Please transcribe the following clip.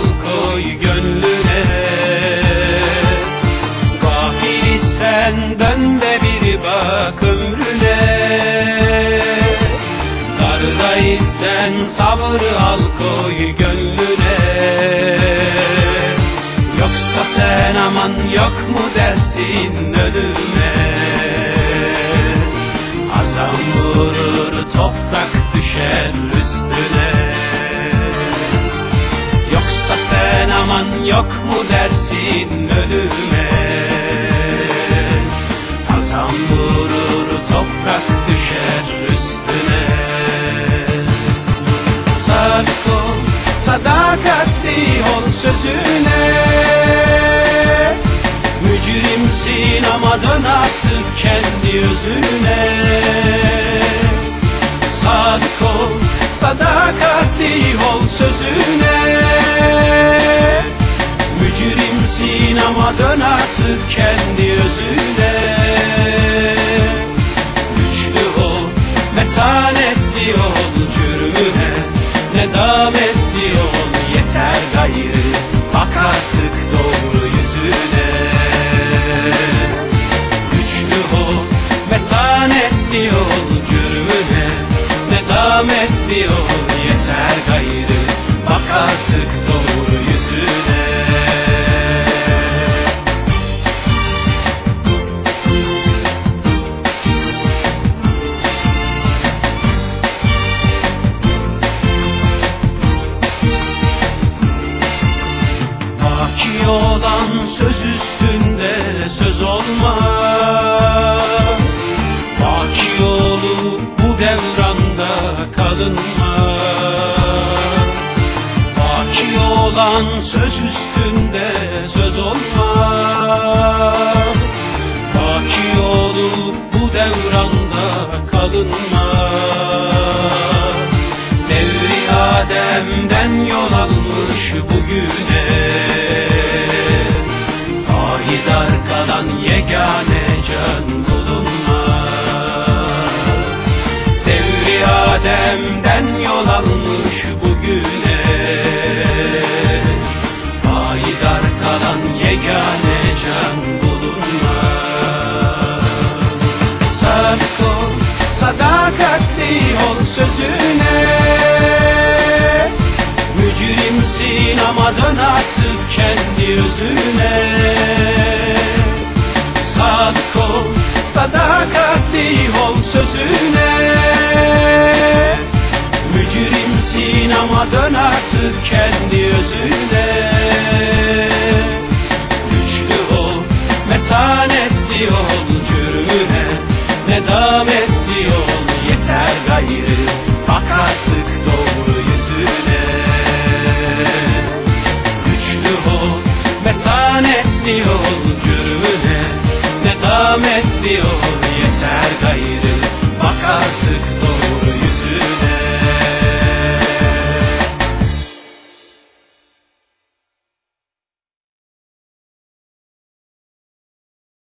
Al koy gönlüne. Gafil senden de bir bak ömrüne. Dardaysan sabrı al koy gönlüne. Yoksa sen aman yok mu dersin? Yok mu dersin ölüme Azam vurur toprak düşer üstüne. Sadık ol, sadakatli ol sözüne. Mücrimsin ama dön artık kendi özüne dön artık kendi özüne olan söz üstünde söz olmaz. Baki olup bu devranda kalınmaz. Baki olan söz üstünde söz olmaz. Baki olup bu devranda kalınmaz. Devri Adem'den yol almış bugüne Dön artık kendi özüne. Sadık ol, sadakatli ol sözüne. Mücrimsin ama dön artık kendi özüne ol,